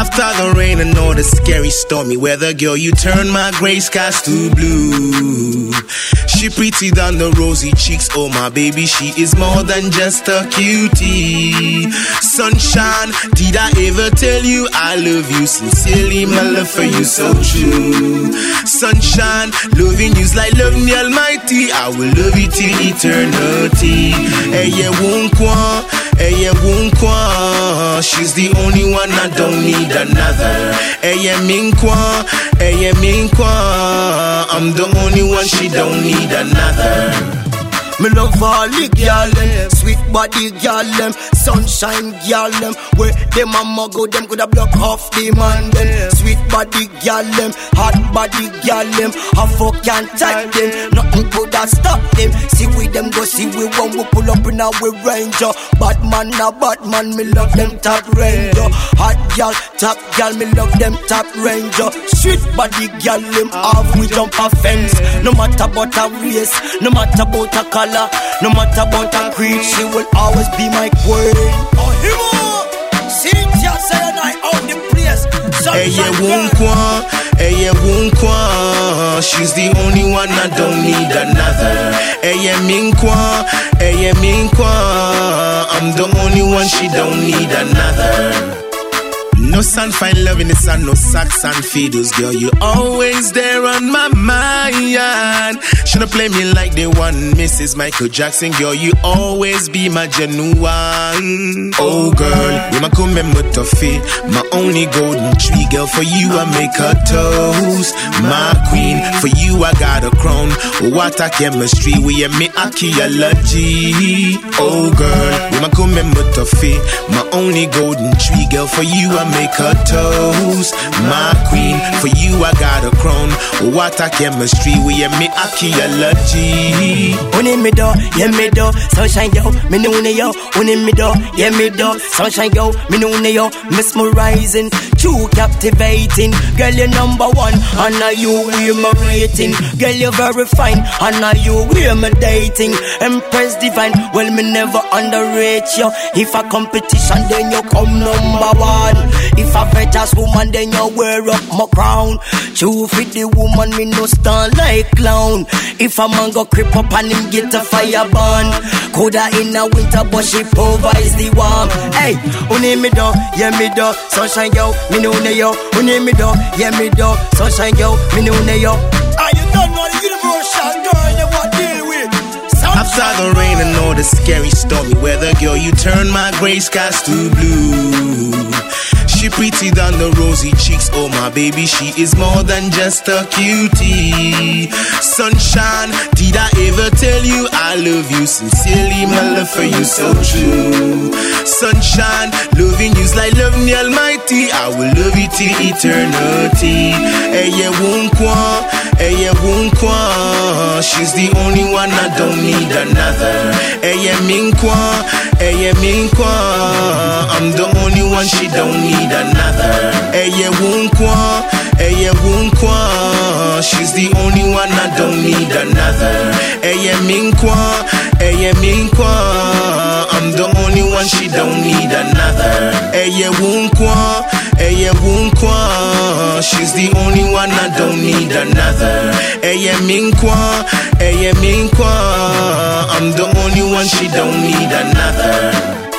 After the rain and all the scary stormy weather, girl, you turn my gray skies to blue. She pretty than the rosy cheeks, oh my baby, she is more than just a cutie. Sunshine, did I ever tell you I love you sincerely? My love for you so true. Sunshine, loving you's like loving the Almighty. I will love you till eternity. Hey, yeah, won't Hey, yeah, won't She's the only one I don't need another. Yeah, minkwa. Hey, minkwa. I'm the only one she don't need another. Me love all the gyal them, sweet body gyal them, sunshine gyal them. Where them a go, them coulda block off the man them. Sweet body gyal them, hot body gyal them. A fuck can't touch them, nothing coulda stop them. See we them go see we one we pull up in our ranger. Bad man a bad man, me love them top ranger. Hot gyal, top gyal, me love them top ranger. Sweet body gyal them, have we jump a fence. No matter about a race, no matter about a color. No matter about her creed, she will always be my queen. Oh, himo! Cynthia say and I own the place. Hey, yeah, Wunkwa. Hey, yeah, Wunkwa. She's the only one I don't need another. Yeah, Minkwa. Yeah, Minkwa. I'm the only one she don't need another. Sun, find love in the sun, no socks and fiddles, girl. You always there on my mind. Shoulda play me like the one Mrs. Michael Jackson, girl. You always be my genuine. Oh, girl, we my remember toffee, my only golden tree, girl. For you, I make a toast, my queen. For you, I got a crown. What a chemistry, we have me archaeology. Oh, girl, we my remember toffee, my only golden tree, girl. For you, I make her toast. My queen, for you I got a crown. What a chemistry, we have me archaeology. Uni me do, yeah me do, sunshine yo, me know yo. Uni me do, yeah me do, sunshine yo, me know yo. Mesmerizing, true captivating. Girl, you're number one, and now you we're my rating. Girl, you're very fine, and now you we're my dating. Empress divine, well me never underrate you. If a competition, then you come number one. If I a virtuous woman, then you wear up my crown. True fit the woman, me no stand like clown. If a man go creep up and him get a fire burn. Coulda in a winter, but she provides the warm. Hey, uni me do, yeah me do, sunshine yo, me know ne yo. Uni me do, yeah me do, sunshine yo, me know ne yo. Are you done know the universal girl you want deal with? After the rain and all the scary stormy weather, girl, you turn my gray skies to blue. Pretty than the rosy cheeks, oh my baby, she is more than just a cutie. Sunshine, did I ever tell you I love you sincerely? My love for you so true. Sunshine, loving you's like loving the Almighty. I will love you till eternity. Hey, yeah, hey, yeah, wunkwa. She's the only one I don't need another. Hey, yeah, minkwa, hey, yeah, minkwa. I'm the only one she don't need another. Hey, yeah, wunkwa, the only one I don't need another. Yeah, minkwa, yeah, minkwa. I'm the only one she don't need another. Yeah, wunkwa, yeah, wunkwa. She's the only one I don't need another. Yeah, minkwa, yeah, minkwa. I'm the only one she don't need another.